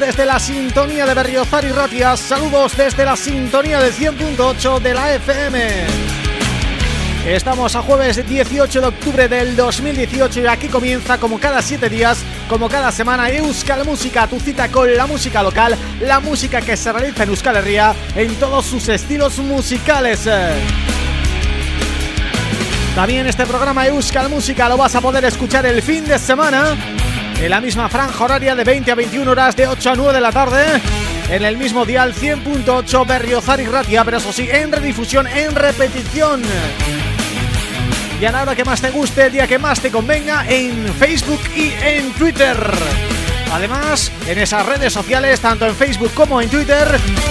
Desde la sintonía de Berriozar y saludos desde la sintonía del 100.8 de la FM. Estamos a jueves 18 de octubre del 2018 y aquí comienza como cada siete días, como cada semana Euskal Música, tu cita con la música local, la música que se realiza en Euskal Herria en todos sus estilos musicales. También este programa Euskal Música lo vas a poder escuchar el fin de semana en la misma franja horaria de 20 a 21 horas de 8 a 9 de la tarde. En el mismo dial 100.8 Berriozar y Ratia, pero eso sí, en redifusión, en repetición. Y a la hora que más te guste, el día que más te convenga en Facebook y en Twitter. Además, en esas redes sociales, tanto en Facebook como en Twitter,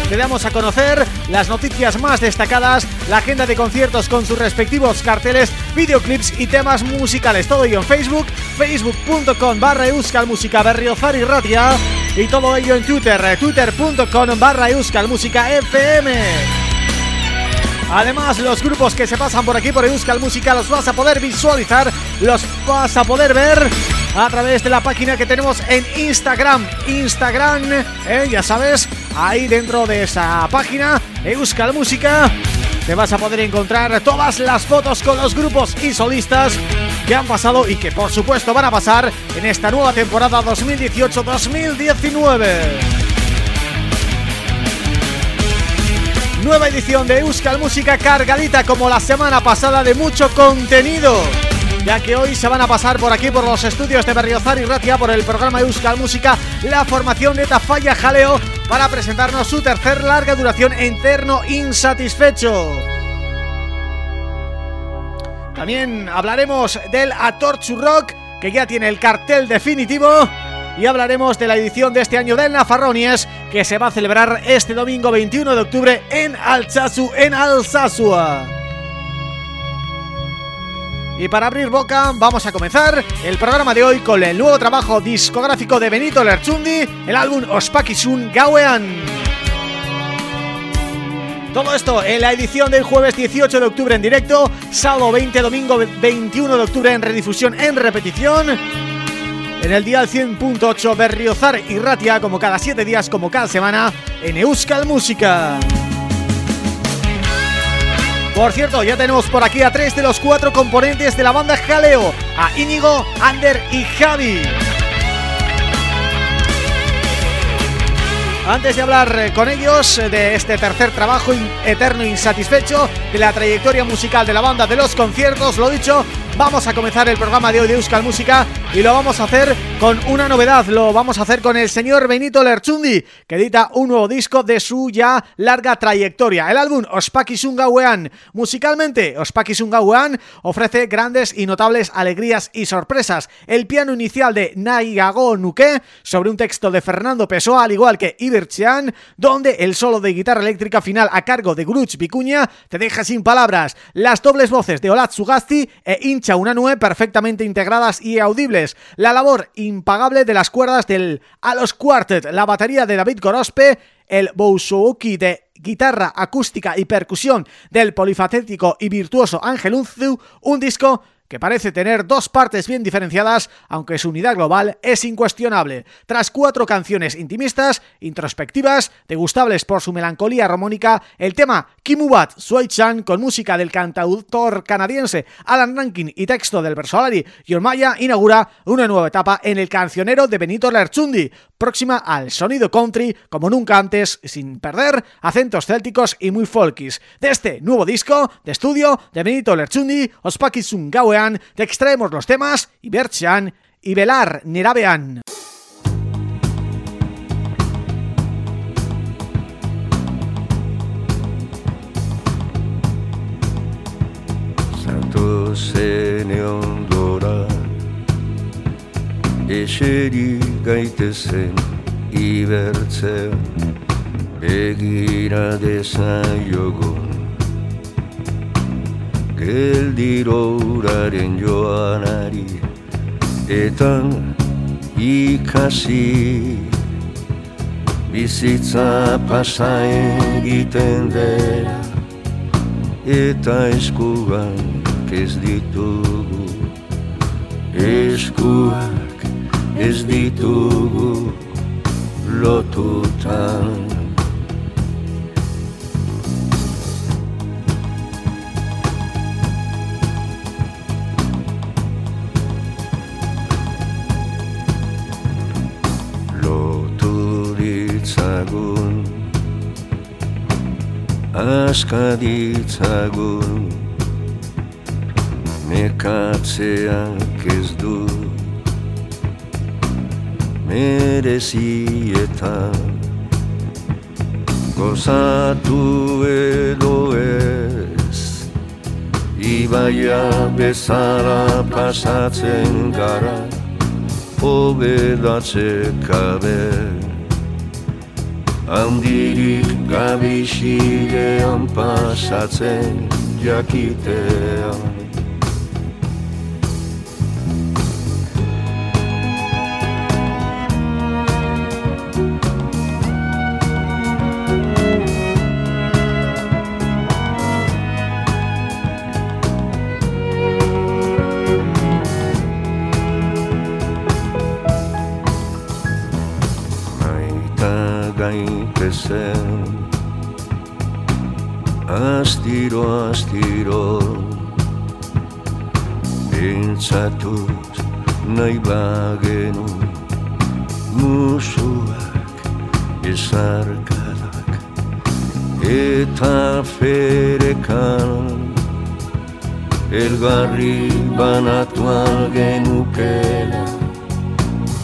te damos a conocer las noticias más destacadas, la agenda de conciertos con sus respectivos carteles, videoclips y temas musicales. Todo ello en Facebook, facebook.com barra Música Berriozar y Ratia y todo ello en Twitter, twitter.com barra Música FM. Además, los grupos que se pasan por aquí por Euskal Música los vas a poder visualizar, los vas a poder ver a través de la página que tenemos en Instagram. Instagram, eh, ya sabes, ahí dentro de esa página, Euskal Música, te vas a poder encontrar todas las fotos con los grupos y solistas que han pasado y que por supuesto van a pasar en esta nueva temporada 2018-2019. Nueva edición de Euskal Música cargadita como la semana pasada de mucho contenido ya que hoy se van a pasar por aquí por los estudios de Berriozar y Ratia por el programa Euskal Música la formación de Tafalla Jaleo para presentarnos su tercer larga duración Interno Insatisfecho. También hablaremos del Atorchu Rock, que ya tiene el cartel definitivo y hablaremos de la edición de este año del Nafarronies que se va a celebrar este domingo 21 de octubre en Alsasu, en Alsasua. Y para abrir boca vamos a comenzar el programa de hoy con el nuevo trabajo discográfico de Benito Lerchundi, el álbum Ospakizun Gawean. Todo esto en la edición del jueves 18 de octubre en directo, sábado 20, domingo 21 de octubre en redifusión en repetición en el día 100.8 Berriozar y Ratia como cada 7 días, como cada semana en Euskal Música. Por cierto, ya tenemos por aquí a tres de los cuatro componentes de la banda Jaleo, a Íñigo, Ander y Javi. Antes de hablar eh, con ellos eh, de este tercer trabajo eterno insatisfecho de la trayectoria musical de la banda de los conciertos, lo dicho, Vamos a comenzar el programa de hoy de Euskal Música y lo vamos a hacer con una novedad, lo vamos a hacer con el señor Benito Lerchundi, que edita un nuevo disco de su ya larga trayectoria. El álbum Ospakizunga Wean. Musicalmente, Ospakizunga Wean ofrece grandes y notables alegrías y sorpresas. El piano inicial de Naigago Nuke, sobre un texto de Fernando Pessoa, al igual que Iberchean, donde el solo de guitarra eléctrica final a cargo de Gruch Vicuña te deja sin palabras. Las dobles voces de Olat Sugasti e Incha una nube perfectamente integradas y audibles, la labor impagable de las cuerdas del Alos Quartet, la batería de David Gorospe, el Bouzouki de guitarra acústica y percusión del polifacético y virtuoso Ángel Unzu, un disco que parece tener dos partes bien diferenciadas, aunque su unidad global es incuestionable. Tras cuatro canciones intimistas, introspectivas, degustables por su melancolía armónica, el tema Kimubat Suai-chan, con música del cantautor canadiense Alan Rankin y texto del Versolari Yormaya, inaugura una nueva etapa en el cancionero de Benito Lerchundi, próxima al sonido country como nunca antes, sin perder acentos célticos y muy folkis. De este nuevo disco de estudio de Benito Lerchundi, Ospakizun Te extraemos los temas Ibertxan y Velar Nirabean. eseri gaitezen ibertzea begira dezaiogun geldirouraren joanari eta ikasi bizitza pasa egiten dela eta eskuak ez ditugu eskuak ez ditugu lotutan Aska ditzagun Nekatzeak ez dut merezietan Gozatu edo ez Ibaia bezala pasatzen gara Hobedatze kabe handirik lur gabehira pasatzen jakitean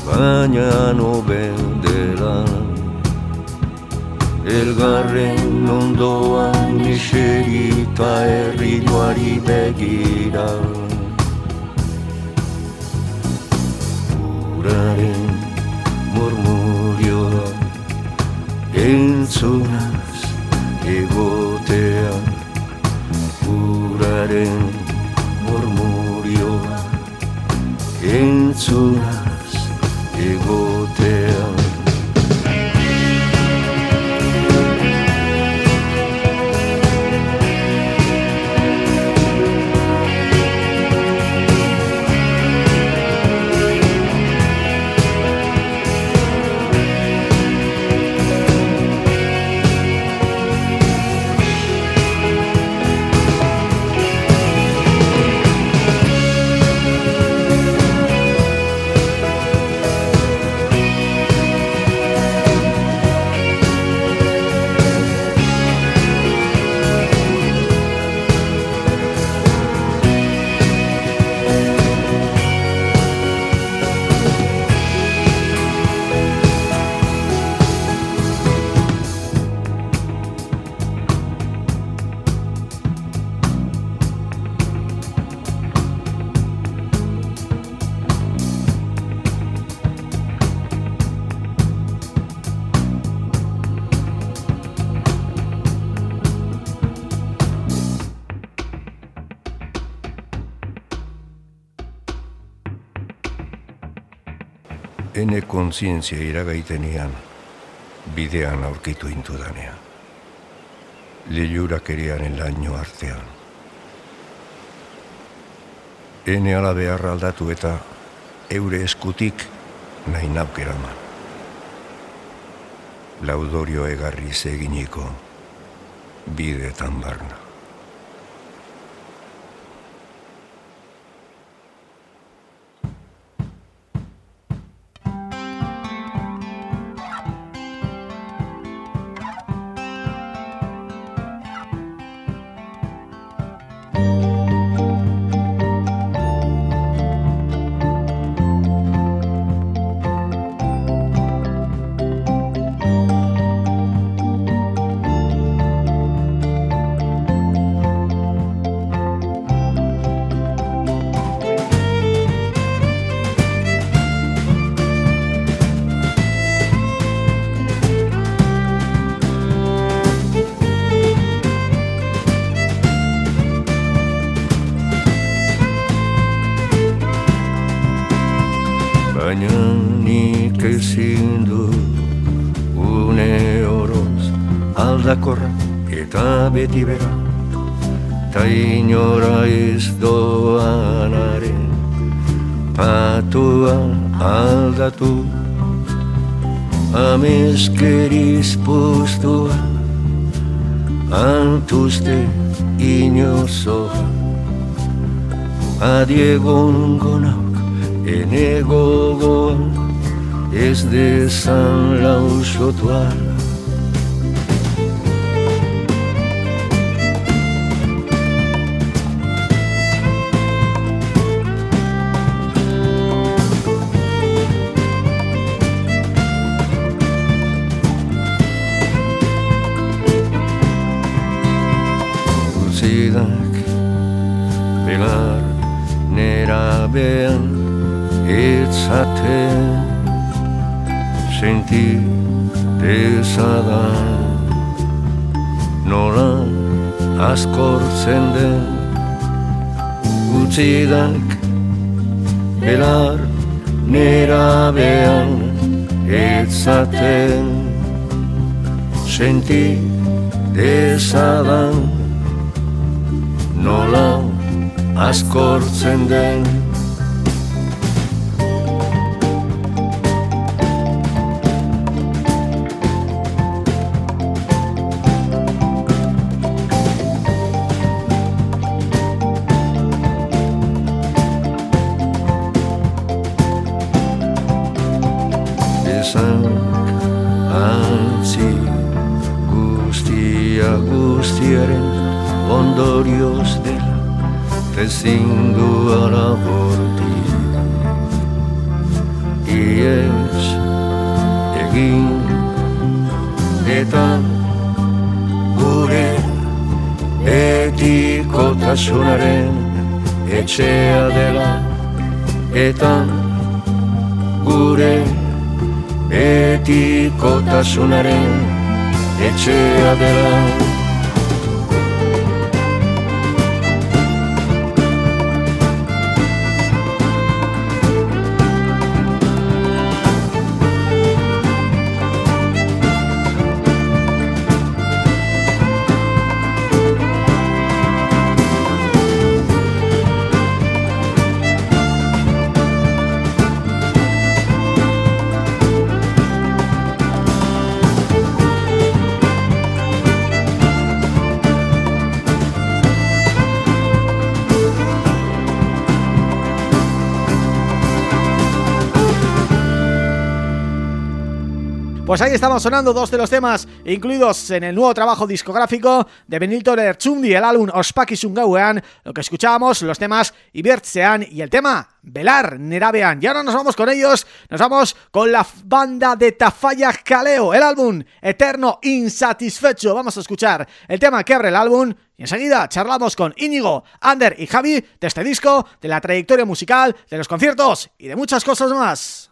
baina nobel dela Elgarren ondoan miserita herri duari begira. Uraren murmurioa Entzunaz egotea. Uraren murmurioa Entzunaz kontzientzia iragaitenean, bidean aurkitu intudanean. Lilurak eriaren laino artean. Ene ala beharra aldatu eta eure eskutik nahi naukeraman. Laudorio egarri zeginiko bideetan barna. Inozoa Adiegon gonauk ene gogoa Ez dezan lausotuala bean etzaten senti dezada nola askortzen den utzidak belar nera bean. Etzaten senti dezada nola askortzen den ezin du alaborti Iez egin eta gure etiko tasunaren etxea dela eta gure etiko tasunaren etxea etxea dela. Pues ahí estamos sonando dos de los temas incluidos en el nuevo trabajo discográfico de Benilton Ertzundi, el álbum Ospakizun Gauean, lo que escuchábamos, los temas Ibertsean y el tema Velar Nerabean. Y ahora nos vamos con ellos, nos vamos con la banda de Tafalla Caleo, el álbum Eterno Insatisfecho. Vamos a escuchar el tema que abre el álbum y enseguida charlamos con Íñigo, Ander y Javi de este disco, de la trayectoria musical, de los conciertos y de muchas cosas más.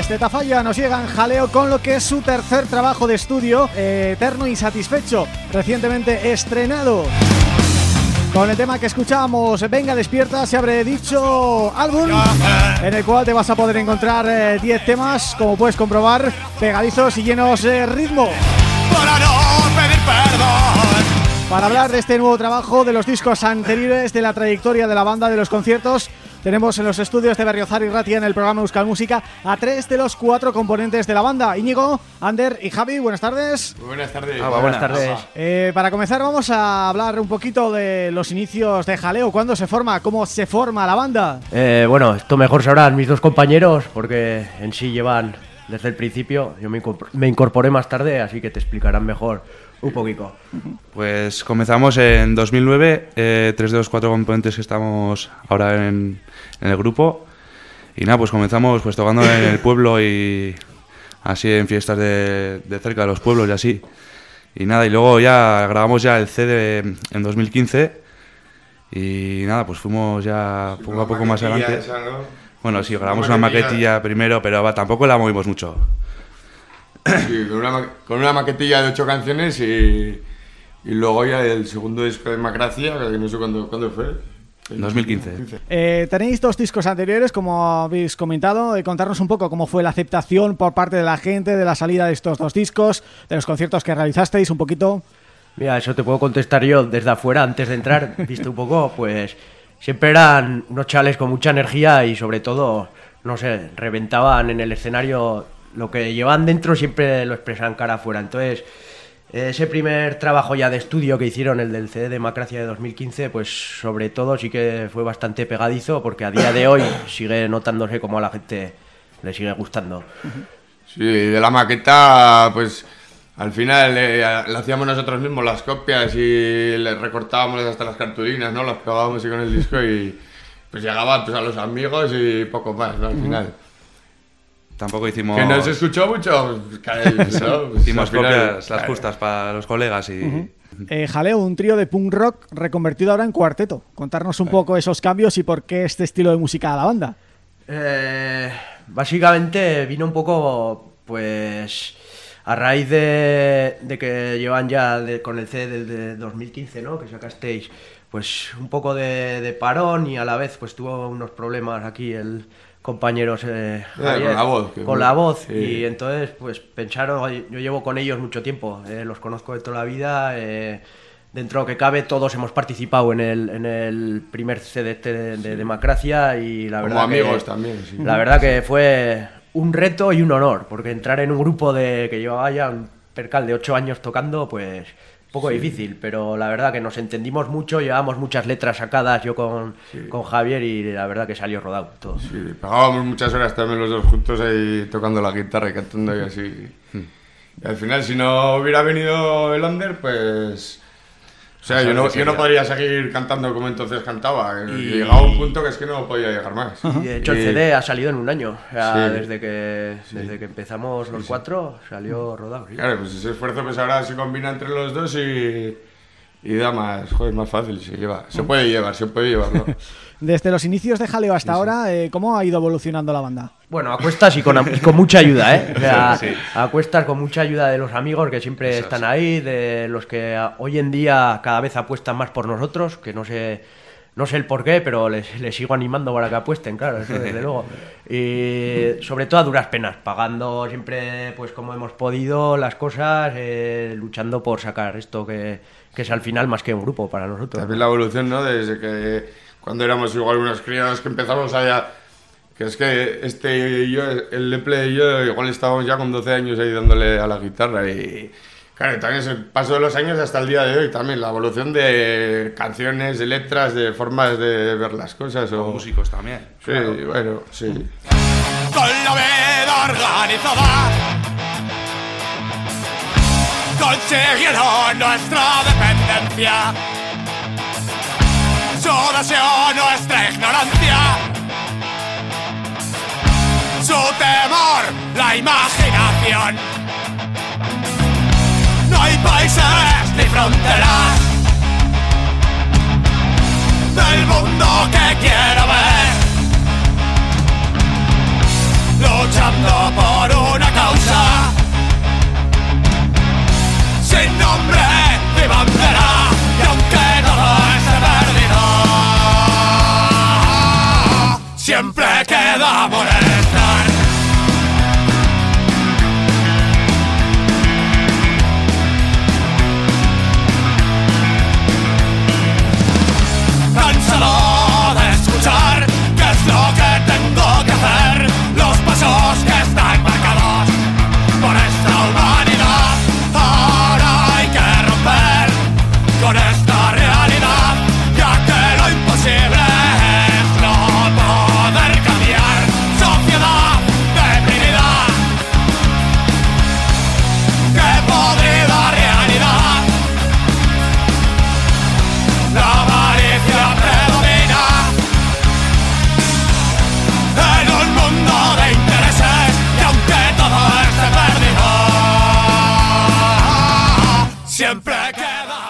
Desde Tafalla nos llegan jaleo con lo que es su tercer trabajo de estudio, eh, Eterno Insatisfecho, recientemente estrenado. Con el tema que escuchábamos, Venga Despierta, se abre dicho álbum en el cual te vas a poder encontrar 10 eh, temas, como puedes comprobar, pegadizos y llenos de ritmo. Para no pedir perdón. Para hablar de este nuevo trabajo, de los discos anteriores, de la trayectoria de la banda, de los conciertos tenemos en los estudios de Berriozar y Ratia en el programa Euskal Música a tres de los cuatro componentes de la banda. Íñigo, Ander y Javi, buenas tardes. Buenas tardes. Ah, Buenas tardes. Eh, Para comenzar vamos a hablar un poquito de los inicios de Jaleo. ¿Cuándo se forma? ¿Cómo se forma la banda? Eh, bueno, esto mejor sabrán mis dos compañeros Porque en sí llevan desde el principio. Yo me incorporé más tarde, así que te explicarán mejor un poquito. Pues comenzamos en 2009, eh, tres de los cuatro componentes que estamos ahora en, el grupo. Y nada, pues comenzamos pues tocando en el pueblo y así en fiestas de, cerca de los pueblos y así. Y nada, y luego ya grabamos ya el CD en 2015 y nada, pues fuimos ya poco a poco más adelante. Bueno, sí, grabamos una maquetilla primero, pero tampoco la movimos mucho. Sí, con una, con una maquetilla de ocho canciones y, y luego ya el segundo disco de Macracia, que no sé cuándo, cuándo fue. En 2015. Eh, tenéis dos discos anteriores, como habéis comentado, eh, contarnos un poco cómo fue la aceptación por parte de la gente de la salida de estos dos discos, de los conciertos que realizasteis, un poquito. Mira, eso te puedo contestar yo desde afuera, antes de entrar, visto un poco, pues siempre eran unos chales con mucha energía y sobre todo, no sé, reventaban en el escenario lo que llevan dentro siempre lo expresan cara afuera. Entonces, ese primer trabajo ya de estudio que hicieron, el del CD de Macracia de 2015, pues sobre todo sí que fue bastante pegadizo porque a día de hoy sigue notándose como a la gente le sigue gustando. Sí, de la maqueta, pues al final le, hacíamos nosotros mismos las copias y le recortábamos hasta las cartulinas, ¿no? Las pegábamos con el disco y pues llegaba pues, a los amigos y poco más, ¿no? Al final. Tampoco hicimos... Que no se escuchó mucho. hicimos copias las justas para los colegas y... Eh, Jaleo, un trío de punk rock reconvertido ahora en cuarteto. Contarnos un eh. poco esos cambios y por qué este estilo de música a la banda. Eh, básicamente vino un poco, pues, a raíz de, que llevan ya con el CD de 2015, ¿no? Que sacasteis, pues, un poco de, de parón y a la vez, pues, tuvo unos problemas aquí el compañeros eh, con la voz, con la voz y entonces pues pensaron yo llevo con ellos mucho tiempo eh, los conozco de toda la vida eh, dentro de lo que cabe todos hemos participado en el, en el primer CD este de, de Democracia y la verdad amigos también la verdad que fue un reto y un honor porque entrar en un grupo de que llevaba ya un percal de ocho años tocando pues poco difícil, pero la verdad que nos entendimos mucho, llevábamos muchas letras sacadas yo con, con Javier y la verdad que salió rodado todo. Sí, pagábamos muchas horas también los dos juntos ahí tocando la guitarra y cantando y así. Hmm. Y al final, si no hubiera venido el Under, pues o sea, yo no, yo no podría seguir cantando como entonces cantaba. Y... Llegaba un punto que es que no podía llegar más. Y de hecho, el CD ha salido en un año. O sea, desde, que, desde que empezamos los cuatro, salió rodado. Claro, pues ese esfuerzo pues ahora se combina entre los dos y, y da más, joder, más fácil. Se, lleva. se puede llevar, se puede llevar, ¿no? Desde los inicios de Jaleo hasta ahora, eh, ¿cómo ha ido evolucionando la banda? Bueno, a cuestas y con, mucha ayuda, ¿eh? a cuestas con mucha ayuda de los amigos que siempre están ahí, de los que hoy en día cada vez apuestan más por nosotros, que no sé no sé el por qué, pero les, sigo animando para que apuesten, claro, desde luego. Y sobre todo a duras penas, pagando siempre, pues como hemos podido, las cosas, eh, luchando por sacar esto que, que es al final más que un grupo para nosotros. También la evolución, ¿no? Desde que cuando éramos igual unos críos que empezamos allá, que es que este y yo, el Leple y yo, igual estábamos ya con 12 años ahí dándole a la guitarra y claro, también es el paso de los años hasta el día de hoy también, la evolución de canciones, de letras, de formas de ver las cosas. O músicos también. Sí, bueno, sí. Con la vida organizada consiguieron nuestra dependencia deseo, nuestra ignorancia, su temor, la imaginación. No hay países ni fronteras del mundo que quiero ver. luchando por una causa. Sin nombre ni bandera, queda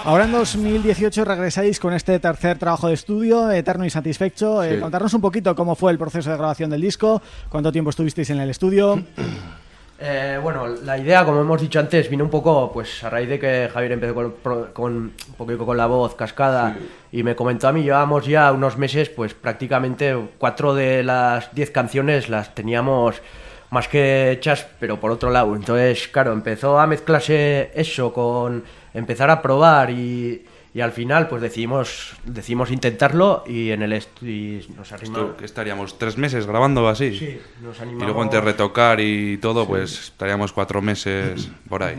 Ahora en 2018 regresáis con este tercer trabajo de estudio, Eterno y Satisfecho. Eh, contarnos un poquito cómo fue el proceso de grabación del disco, cuánto tiempo estuvisteis en el estudio. Eh, bueno, la idea, como hemos dicho antes, vino un poco pues a raíz de que Javier empezó con, con un poquito con la voz cascada y me comentó a mí, llevábamos ya unos meses, pues prácticamente cuatro de las diez canciones las teníamos más que hechas, pero por otro lado. Entonces, claro, empezó a mezclarse eso con empezar a probar y, y al final pues decidimos, decidimos intentarlo y en el est- y nos animamos. Esto, estaríamos tres meses grabando así. Sí, nos Y animamos. luego entre retocar y todo, pues estaríamos cuatro meses por ahí.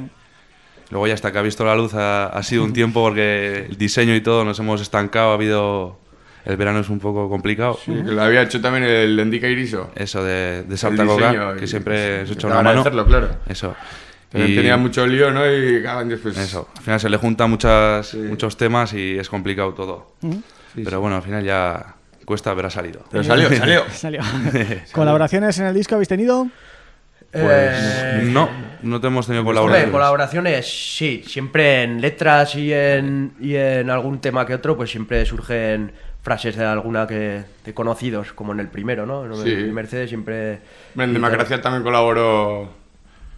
Luego ya hasta que ha visto la luz ha, ha sido un tiempo porque el diseño y todo nos hemos estancado, ha habido... El verano es un poco complicado. Sí, que lo había hecho también el Endica Iriso. Eso de, de Salta Coca, y- que siempre se te una mano. claro. Eso. También Y- tenía mucho lío, ¿no? Y claro, después... Eso, al final se le juntan muchas, muchos temas y es complicado todo. Pero bueno, al final ya cuesta, pero ha salido. Pero salió, salió. Salió. ¿Colaboraciones en el disco habéis tenido? Pues Eh, no, no te hemos tenido Hombre, colaboraciones. colaboraciones, sí, siempre en letras y en, y en algún tema que otro, pues siempre surgen frases de alguna que de conocidos, como en el primero, ¿no? En Sí. el primer CD siempre... En Democracia también colaboró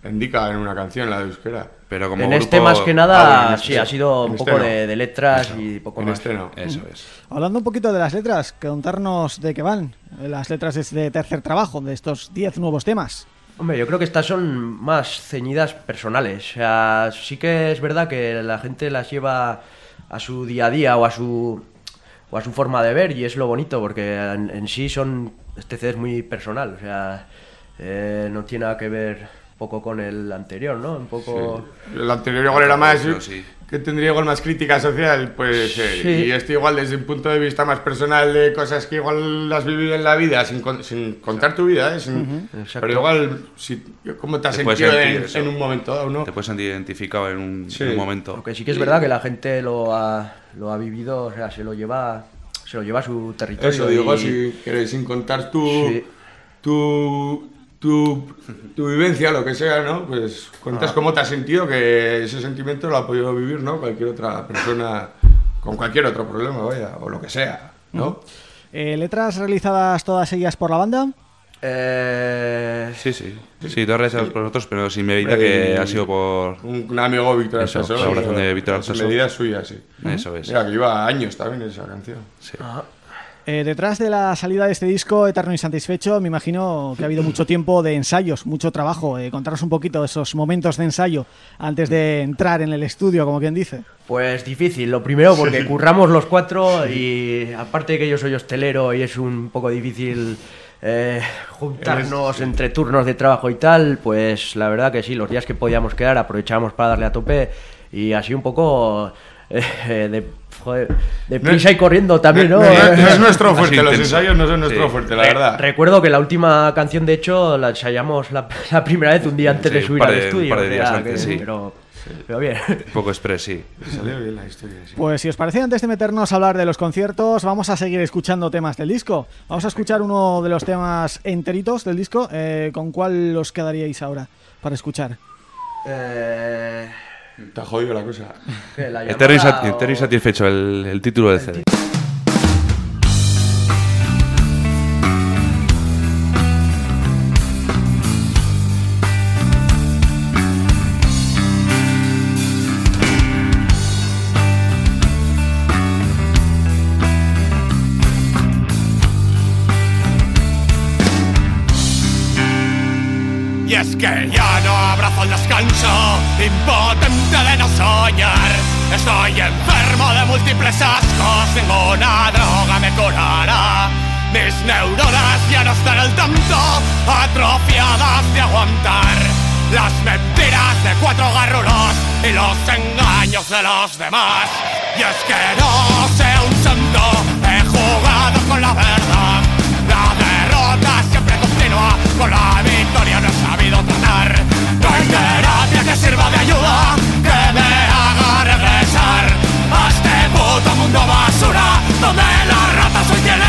Endica en una canción, la de Euskera. Pero como En grupo... este más que Ah, nada, bueno, este sí, sí. ha sido En un este poco no. de, de letras y poco En más. este no. Eso es. Hablando un poquito de las letras, contarnos de qué van las letras de este tercer trabajo, de estos 10 nuevos temas. Hombre, yo creo que estas son más ceñidas personales. O sea, sí que es verdad que la gente las lleva a su día a día o a su o a su forma de ver y es lo bonito porque en, en sí son este CD es muy personal. O sea, eh, no tiene nada que ver poco con el anterior, ¿no? Un poco. El anterior igual era más... Pero sí. Que tendría igual más crítica social, pues... eh, Sí. Y este igual desde un punto de vista más personal de cosas que igual has vivido en la vida, sin, con- sin contar tu vida, ¿eh? Sin- Exacto. Pero igual, si, ¿cómo te has Te sentido sentir en, en un momento dado, no? Te puedes sentir identificado en un, Sí. en un momento. Aunque sí que es verdad que la gente lo ha, lo ha vivido, o sea, se lo lleva se lo lleva a su territorio. Eso digo, y- si quieres, sin contar tu, Sí. tu, tu, tu vivencia, lo que sea, ¿no? Pues cuentas Ah. cómo te has sentido, que ese sentimiento lo ha podido vivir, ¿no? Cualquier otra persona con cualquier otro problema, vaya, o lo que sea, ¿no? Eh, letras realizadas todas ellas por la banda. Eh, Sí, sí. Sí, todas realizadas por nosotros, pero sin medida que ha sido por... Un, un amigo, Víctor Eso, Artaso. de Víctor Artaso. Medidas suyas, sí. Eso es. Mira, que lleva años también esa canción. Sí. Eh, detrás de la salida de este disco, Eterno y Satisfecho, me imagino que ha habido mucho tiempo de ensayos, mucho trabajo. Eh, contaros un poquito de esos momentos de ensayo antes de entrar en el estudio, como quien dice. Pues difícil, lo primero porque curramos los cuatro y aparte de que yo soy hostelero y es un poco difícil eh, juntarnos entre turnos de trabajo y tal, pues la verdad que sí, los días que podíamos quedar aprovechábamos para darle a tope y así un poco eh, de, joder, de prisa y corriendo también, ¿no? No, no- no es nuestro fuerte, los ensayos no son nuestro Sí. fuerte, la verdad. Recuerdo que la última canción, de hecho, la ensayamos la, la primera vez un día antes Sí, de un subir par al de- un estudio. par de o sea, días que- antes, sí. Pero, pero bien. Un poco express, sí. Salió bien la historia, sí. Pues si os parece, antes de meternos a hablar de los conciertos, vamos a seguir escuchando temas del disco. Vamos a escuchar uno de los temas enteritos del disco. Eh, ¿Con cuál os quedaríais ahora para escuchar? Eh, Te ha jodido la cosa. ¿qué, la Eterno y, llamada sat- o- Eterno y satisfecho, el, el título del CD. Neuronas ya no están al tanto, atrofiadas de aguantar las mentiras de cuatro garrulos y los engaños de los demás. Y es que no sé un santo, he jugado con la verdad. La derrota siempre continúa, con la victoria no he sabido tratar. No hay terapia que sirva de ayuda, que me haga regresar a este puto mundo basura, donde las ratas hoy tienen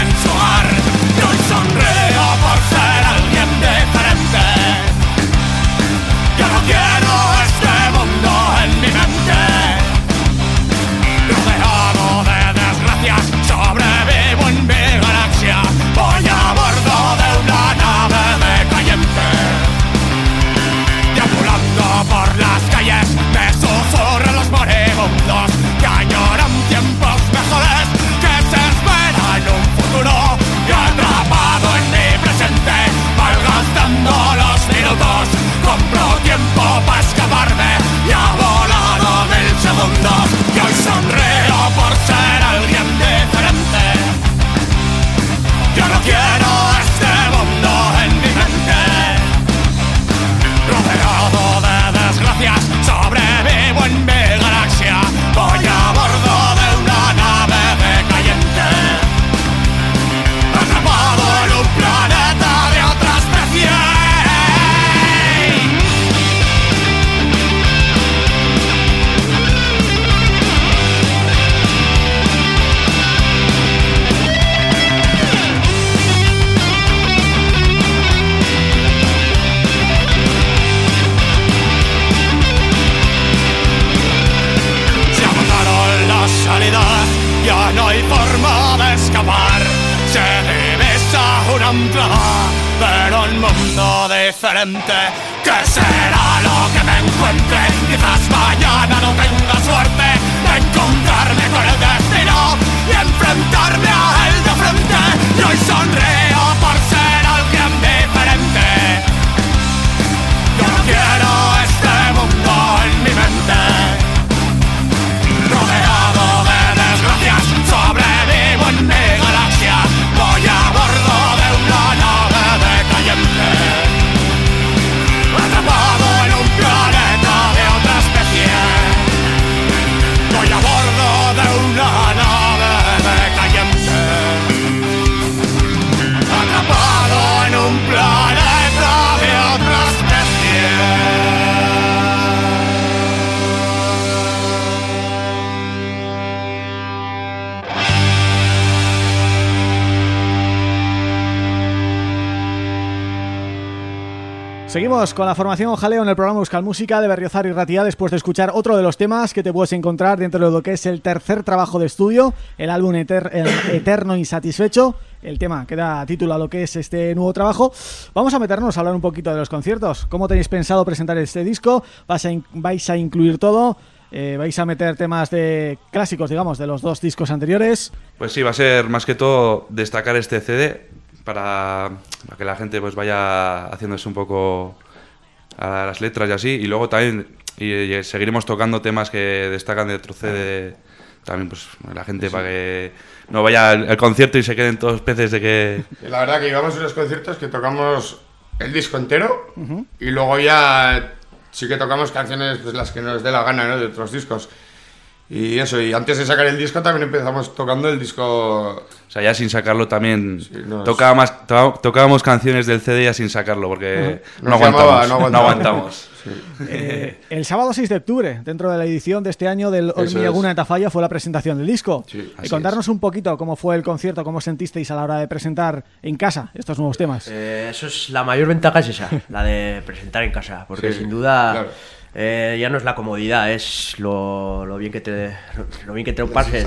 Con la formación Jaleo en el programa Euskal Música de Berriozar y Ratia después de escuchar otro de los temas que te puedes encontrar dentro de lo que es el tercer trabajo de estudio, el álbum Eter- Eterno Insatisfecho, el tema que da título a lo que es este nuevo trabajo. Vamos a meternos a hablar un poquito de los conciertos. ¿Cómo tenéis pensado presentar este disco? ¿Vais a, incluir todo? Eh, ¿Vais a meter temas de clásicos, digamos, de los dos discos anteriores? Pues sí, va a ser más que todo destacar este CD para que la gente pues vaya haciéndose un poco a las letras y así. Y luego también y, y seguiremos tocando temas que destacan de otro CD también pues la gente para que no vaya al, al concierto y se queden todos peces de que... La verdad que llevamos unos conciertos que tocamos el disco entero y luego ya sí que tocamos canciones pues, las que nos dé la gana ¿no? de otros discos. Y eso, y antes de sacar el disco también empezamos tocando el disco... O sea, ya sin sacarlo también no, más, to- tocábamos canciones del CD ya sin sacarlo porque no, aguantamos, llamaba, no no aguantamos. Eh, el sábado 6 de octubre, dentro de la edición de este año del es. de Tafalla, fue la presentación del disco. Sí, y contarnos un poquito cómo fue el concierto, cómo sentisteis a la hora de presentar en casa estos nuevos temas. Eh, eso es la mayor ventaja es esa, la de presentar en casa, porque Sí, sin duda claro. Eh, ya no es la comodidad, es lo, lo bien que te lo bien que te lo pases.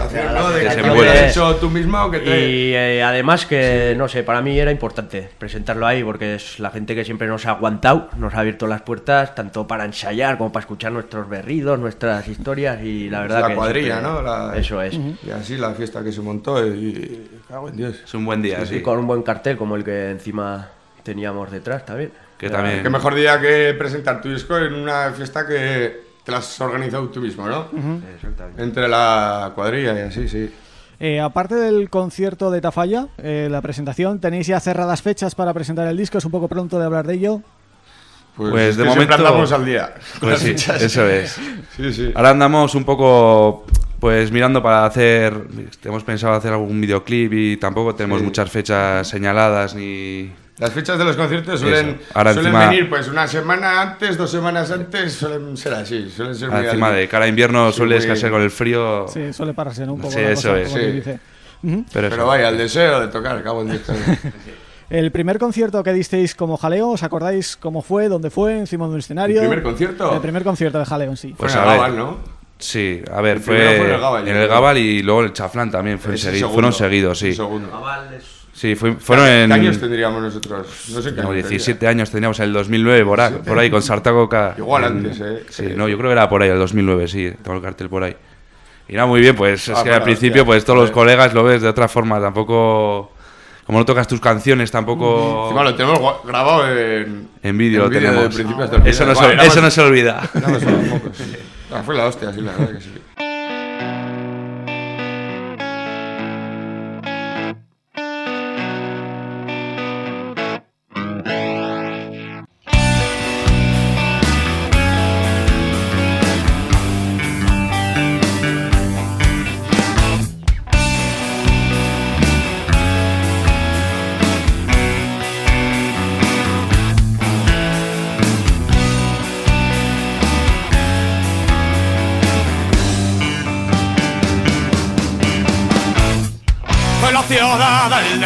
hecho tú mismo o que te... y eh, además que, no sé, para mí era importante presentarlo ahí porque es la gente que siempre nos ha aguantado, nos ha abierto las puertas tanto para ensayar como para escuchar nuestros berridos, nuestras historias y la verdad la que cuadrilla, siempre- ¿no? La- Eso es. Y así la fiesta que se montó y... Cago en Dios. Es un buen día, sí. con un buen cartel como el que encima teníamos detrás también. Que también... Qué mejor día que presentar tu disco en una fiesta que te la has organizado tú mismo, ¿no? Exactamente. Entre la cuadrilla y así, sí. Eh, aparte del concierto de Tafalla, eh, la presentación, ¿tenéis ya cerradas fechas para presentar el disco? ¿Es un poco pronto de hablar de ello? Pues, Pues es de que momento- andamos al día. con Pues las sí, fechas. eso es. Sí, sí. Ahora andamos un poco pues mirando para hacer, hemos pensado hacer algún videoclip y tampoco tenemos Sí. muchas fechas señaladas ni... Las fechas de los conciertos suelen. Ahora suelen encima- venir pues una semana antes, dos semanas antes, suelen ser así, suelen ser muy Encima de cara a invierno Sí, suele muy- escasear con el frío, Sí, suele pararse ¿no? un poco Sí, la eso cosa, es. como quien Sí. dice. pero, vaya, el deseo de tocar, cabo en. El primer concierto que disteis como jaleo, ¿os acordáis cómo fue, dónde fue, encima de un escenario? ¿El primer concierto? El primer concierto de jaleo en sí. Pues Fue en a el ver. Gabal, ¿no? Sí, a ver, El fue, en el Gabal, en el. Gabal y luego el Chaflán también fue fueron seguidos, sí. el segundo. Sí, fue- fueron ¿Qué en... años tendríamos nosotros? No sé qué años 17 años teníamos en el 2009, por ahí, por ahí con Sartaco Igual en- antes, ¿eh? Sí, Sí. no, yo creo que era por ahí, el 2009, sí, tengo el cartel por ahí. Y nada, muy bien, pues es Ah, que bueno, al principio, pues todos los colegas lo ves de otra forma, tampoco. Como no tocas tus canciones, tampoco. Encima lo tenemos grabado en, En vídeo lo de tenemos. principio hasta el Eso, no se, Bueno, eso no se olvida. unos mocos. Ah, fue la hostia, sí, la verdad que sí.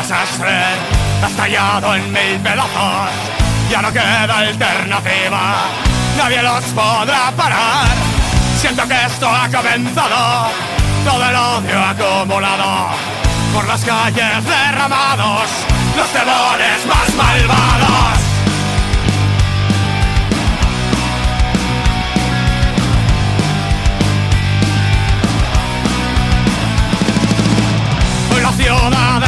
Desastre, estallado en mil pedazos. Ya no queda alternativa, nadie los podrá parar. Siento que esto ha comenzado, todo el odio acumulado. Por las calles derramados, los demonios más malvados. La ciudad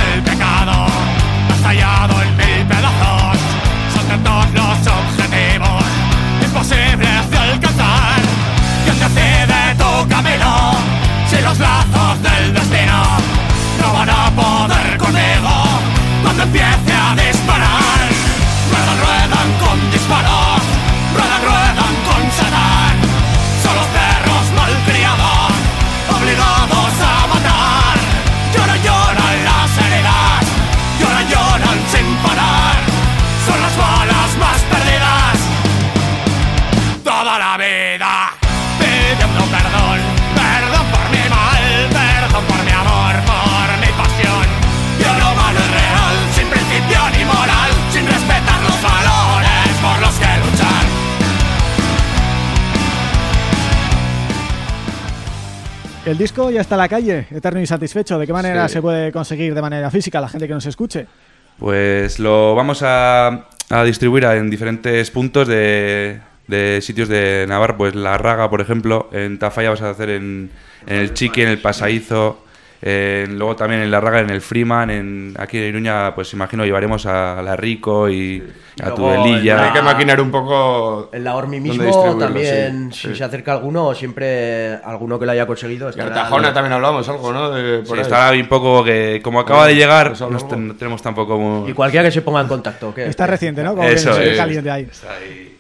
El disco ya está en la calle, eterno y satisfecho. ¿De qué manera Sí. se puede conseguir de manera física la gente que nos escuche? Pues lo vamos a, a distribuir en diferentes puntos de, de sitios de Navarra. Pues La Raga, por ejemplo, en Tafalla vas a hacer en, en el Chiqui, en el Pasaizo. En- luego también en La Raga, en el Freeman. En, aquí en Iruña, pues imagino, llevaremos a La Rico y a Luego en Tudelilla. Hay que maquinar un poco. En la Ormi mismo también, sí, si sí. se acerca alguno, siempre alguno que lo haya conseguido. Y Artajona también hablamos algo, ¿no? De, por Sí, ahí. estará un poco que, como acaba Bueno, de llegar, pues no, tenemos tampoco. muy- Y cualquiera que se ponga en contacto. ¿qué? Está reciente, ¿no? Como Eso es. caliente ahí.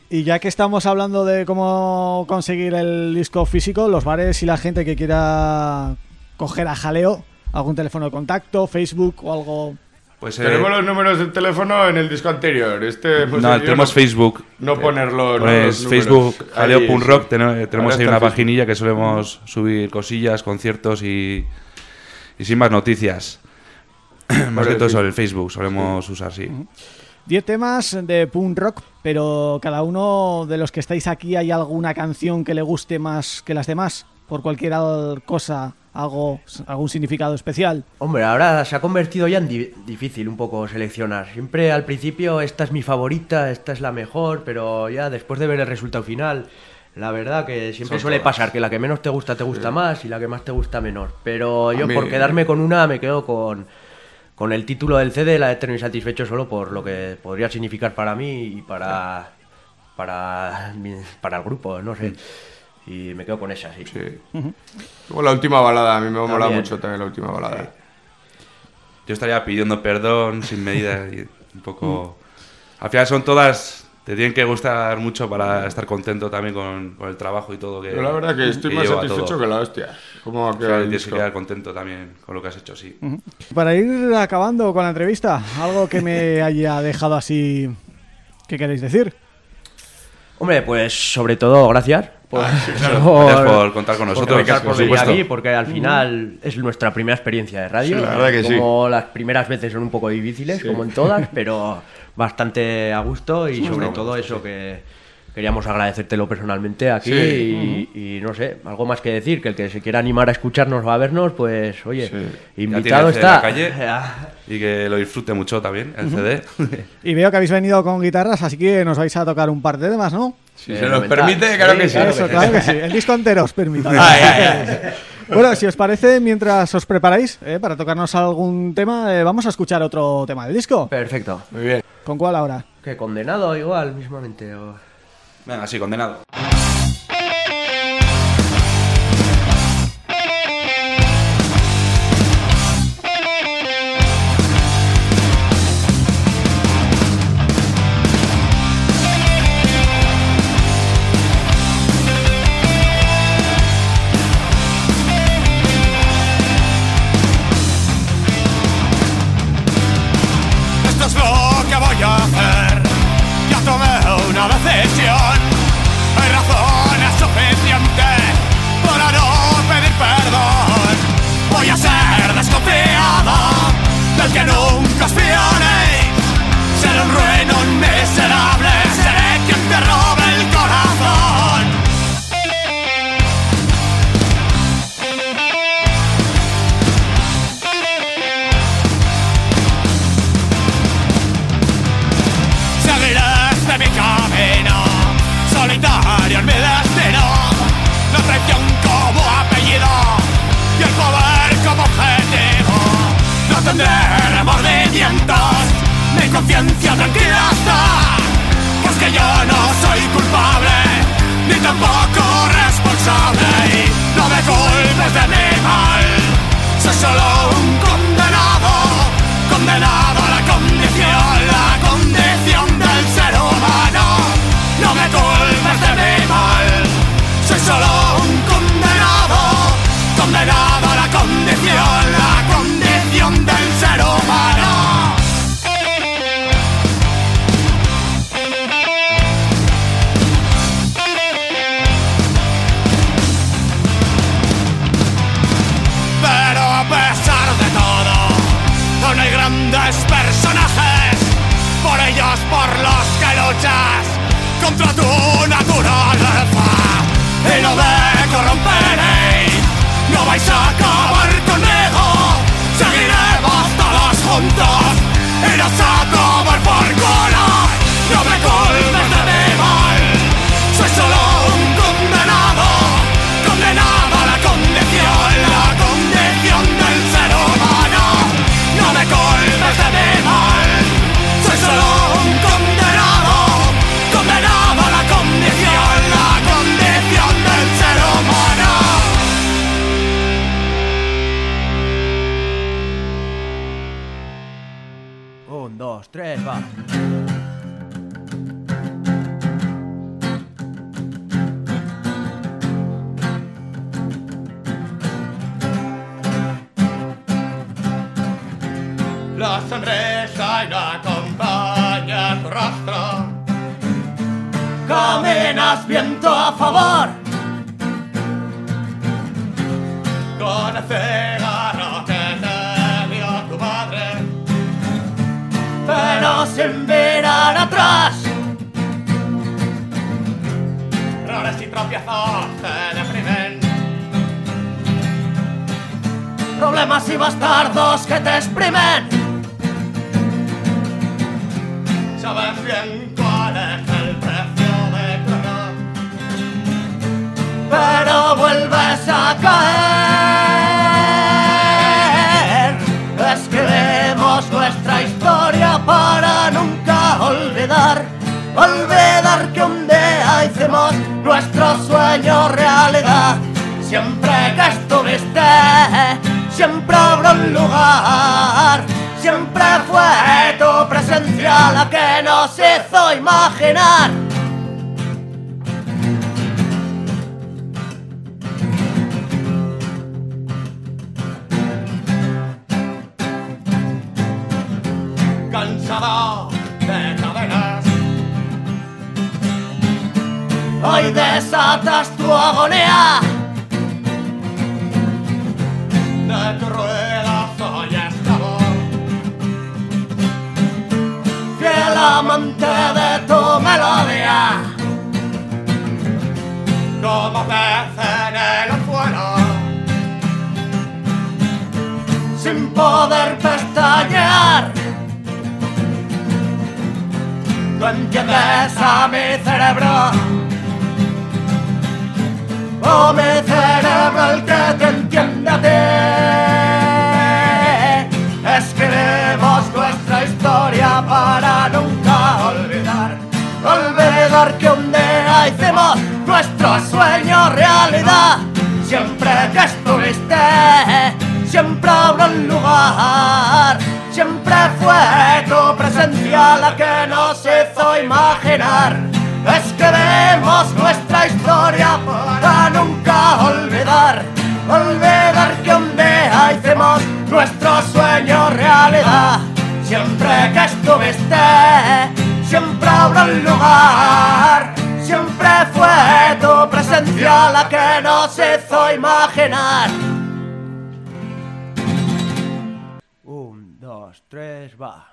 Y ya que estamos hablando de cómo conseguir el disco físico, los bares y la gente que quiera coger a jaleo, algún teléfono de contacto, Facebook o algo... Pues, eh, Tenemos los números de teléfono en el disco anterior. Este hemos no, decidido tenemos no- Facebook. No ponerlo. no, Pues los números. Facebook, Jaleo.rock, tenemos, ahí una paginilla que solemos subir cosillas, conciertos y, y sin más noticias. más que todo sobre el Facebook, solemos usar, sí. 10 temas de punk rock, pero cada uno de los que estáis aquí hay alguna canción que le guste más que las demás, por cualquier al- cosa, algo, algún significado especial. Hombre, ahora se ha convertido ya en di- difícil un poco seleccionar. Siempre al principio esta es mi favorita, esta es la mejor, pero ya después de ver el resultado final, la verdad que siempre Son suele todas. pasar que la que menos te gusta te gusta más y la que más te gusta menor. Pero yo mí- por quedarme con una me quedo con con el título del CD la he tenido insatisfecho solo por lo que podría significar para mí y para, para, para el grupo, no sé. Y me quedo con esa, sí. Sí. Luego la última balada, a mí me mola También. mucho también la última balada. Yo estaría pidiendo perdón sin medida y un poco... Al final son todas... Te tienen que gustar mucho para estar contento también con, con el trabajo y todo que Yo la verdad que estoy que más satisfecho que la hostia. ¿Cómo ha quedado final el tienes que quedar contento también con lo que has hecho, sí. Para ir acabando con la entrevista, algo que me haya dejado así... ¿Qué queréis decir? Hombre, pues sobre todo gracias. Por, Gracias por contar con nosotros, contar por por venir supuesto. aquí, porque al final es nuestra primera experiencia de radio. Sí, la verdad que sí. como las primeras veces son un poco difíciles, como en todas, pero bastante a gusto y sobre todo eso que queríamos agradecértelo personalmente aquí Sí. y, y no sé, algo más que decir, que el que se quiera animar a escucharnos o a vernos, pues oye, Sí. Invitado en la está. calle y que lo disfrute mucho también, el CD. Y veo que habéis venido con guitarras, así que nos vais a tocar un par de temas, ¿no? Si Eh, se nos permite, claro Sí, que sí. claro Eso, claro que sí. El disco entero os permite. Ay, ay, ay. Bueno, si os parece, mientras os preparáis eh, para tocarnos algún tema, eh, vamos a escuchar otro tema del disco. Perfecto. Muy bien. ¿Con cuál ahora? Que condenado igual mismamente. o- Venga, sí, condenado. De cadenas. Hoy desatas tu agonía. De tu rueda soy esclavo. Fiel amante de tu melodía. Como pez en el anzuelo. Sin poder pestañear. Tú entiendes a mi cerebro. Oh, mi cerebro el que te entiende a. Escribimos nuestra historia para nunca olvidar. Olvidar que un día hicimos nuestro sueño realidad. Siempre que estuviste, siempre habrá un lugar. Fue tu presencia la que nos hizo imaginar. Escribimos nuestra historia para nunca olvidar. Olvidar que un día hicimos nuestro sueño realidad. Siempre que estuviste, siempre habrá un lugar. Siempre fue tu presencia la que nos hizo imaginar. Dos, tres,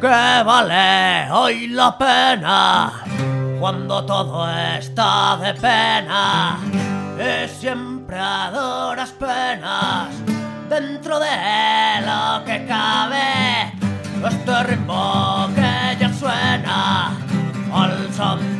que vale hoy la pena cuando todo está de pena. Y siempre a duras penas dentro de lo que cabe. Este ritmo que ya suena al son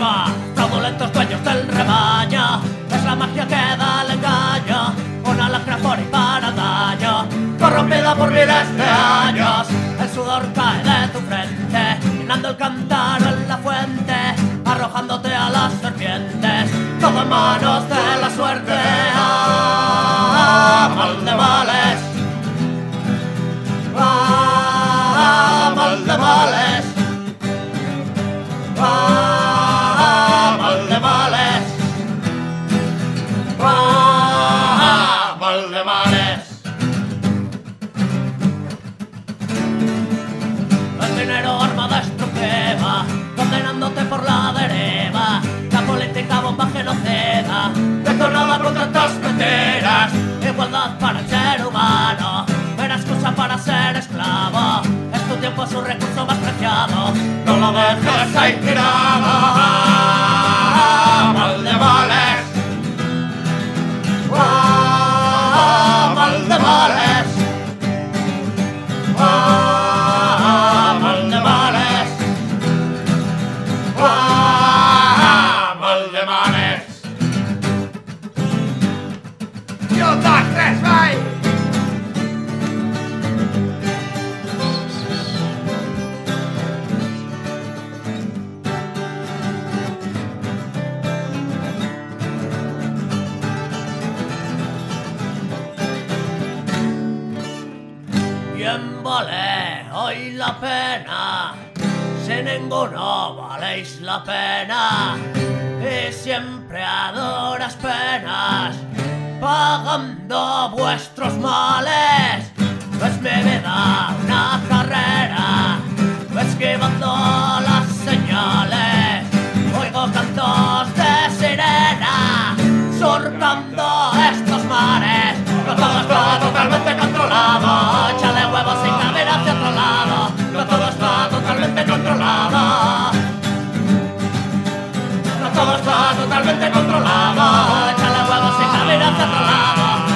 va. Fraudulentos dueños del rebaño. Es la magia que da el engaño. Una lacra por y para daño. Corrompida por miles de años. El sudor cae de tu frente. Llenando el cántaro en la fuente. Arrojándote a las serpientes. Todo en manos de la suerte. Ah, mal de males. Ah, mal de males. La política bomba genocida, detonada por tantas mentiras. Igualdad para el ser humano, era excusa para ser esclavo. Es tu tiempo su recurso más preciado, no lo dejes ahí tirado. Valéis la pena,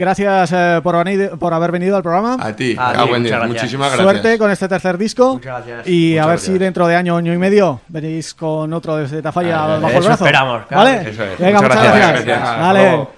Gracias eh, por, venir, por haber venido al programa. A ti, a ah, ti. Buen día. Gracias. muchísimas gracias. Suerte con este tercer disco. Muchas gracias. Y muchas a ver gracias. si dentro de año, año y medio venís con otro desde Tafalla bajo el brazo. esperamos. ¿Vale? Eso es. Venga, muchas, muchas gracias. Vale.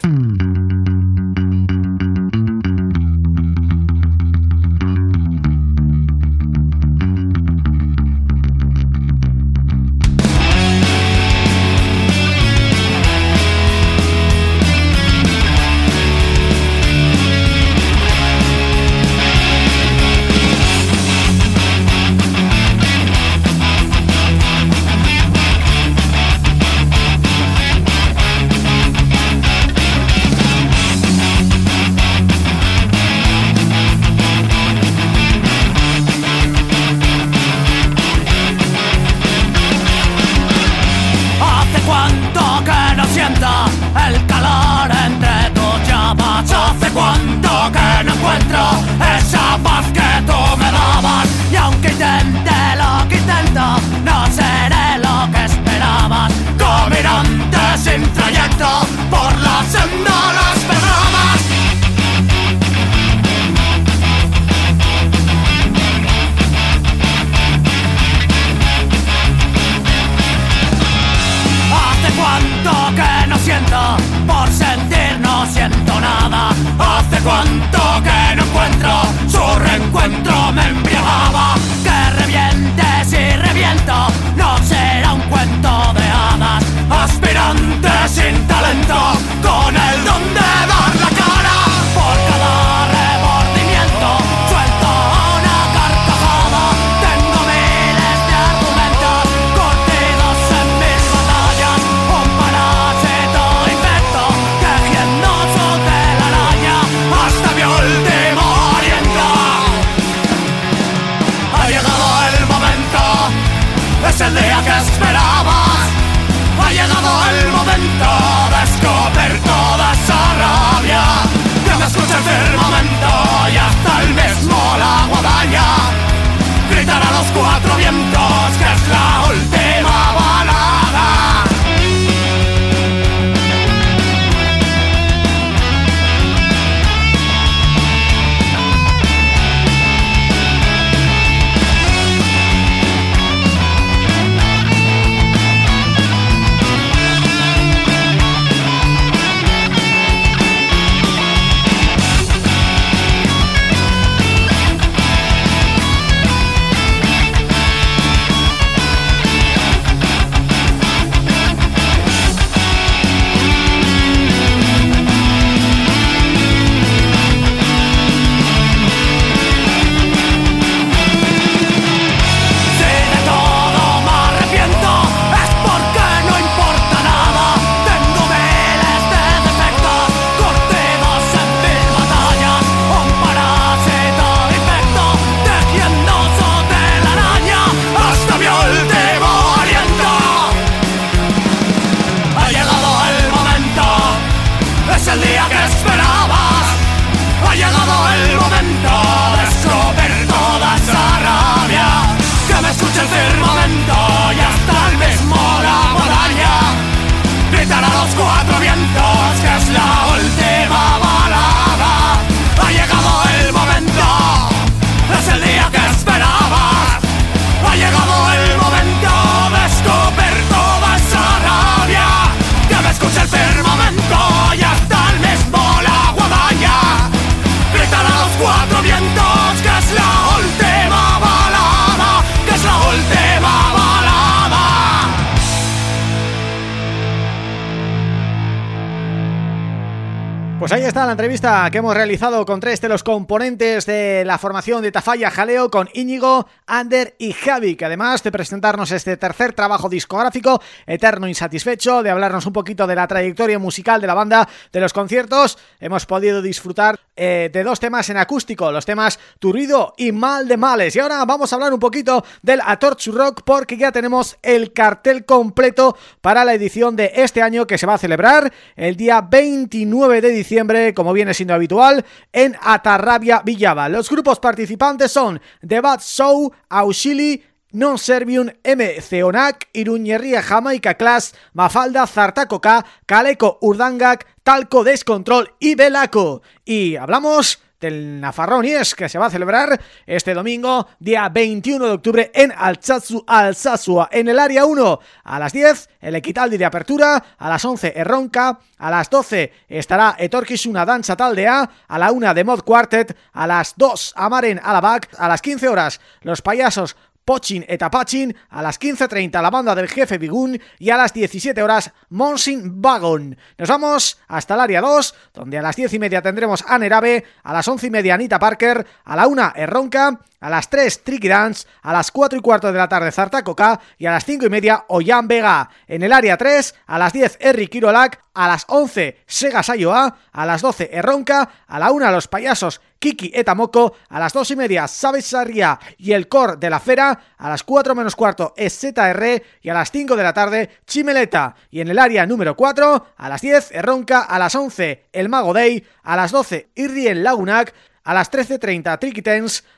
Que hemos realizado con tres de los componentes de la formación de Tafalla Jaleo con Íñigo, Ander y Javi, que además de presentarnos este tercer trabajo discográfico, Eterno Insatisfecho, de hablarnos un poquito de la trayectoria musical de la banda, de los conciertos, hemos podido disfrutar eh, de dos temas en acústico, los temas Turrido y Mal de Males. Y ahora vamos a hablar un poquito del Atorchu Rock porque ya tenemos el cartel completo para la edición de este año que se va a celebrar el día 29 de diciembre como viene siendo habitual, en Atarrabia Villaba. Los grupos participantes son The Bad Show, Auxili, Non Servium, M. Ceonac, Iruñería Jamaica Class, Mafalda, Zartacoca, Caleco Urdangak, Talco Descontrol y Belaco. Y hablamos del Nafarrón y es que se va a celebrar este domingo, día 21 de octubre en Altsatsu, Alsasua, en el área 1 a las 10, el Equitaldi de apertura, a las 11 Erronca, a las 12 estará Etorkisuna Danza Taldea, a. La 1 de Mod Quartet, a las 2 Amaren Alabac, a las 15 horas los payasos Pochin Etapachin, a las 15.30 la banda del jefe Bigun y a las 17 horas Monsin Wagon. Nos vamos hasta el área 2, donde a las 10 y media tendremos a Nerabe, a las 11 y media Anita Parker, a la 1 Erronca, a las 3 Tricky Dance, a las 4 y cuarto de la tarde Zartacoca y a las 5 y media Oyan Vega. En el área 3, a las 10 Erri Kirolak, a las 11 Sega Sayoa, a las 12 Erronca, a la 1 Los Payasos Kiki Etamoko, a las 2 y media Sabesaria y el Cor de la Fera, a las 4 menos cuarto ZR y a las 5 de la tarde Chimeleta. Y en el área número 4, a las 10 Erronca, a las 11 El Mago Day, a las 12 Irrien Lagunac, a las 13.30 Tricky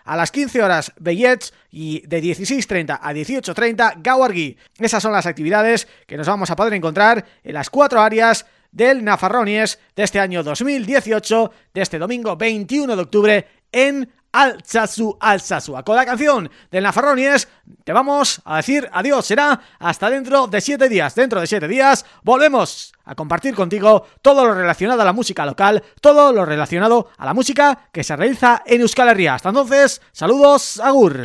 a las 15 horas Bellets y de 16.30 a 18.30 Gawargi. Esas son las actividades que nos vamos a poder encontrar en las cuatro áreas del Nafarronies de este año 2018, de este domingo 21 de octubre en Alsasu Alsasua. Con la canción de Nafarronies te vamos a decir adiós. Será hasta dentro de siete días. Dentro de siete días volvemos a compartir contigo todo lo relacionado a la música local, todo lo relacionado a la música que se realiza en Euskal Herria. Hasta entonces, saludos, agur.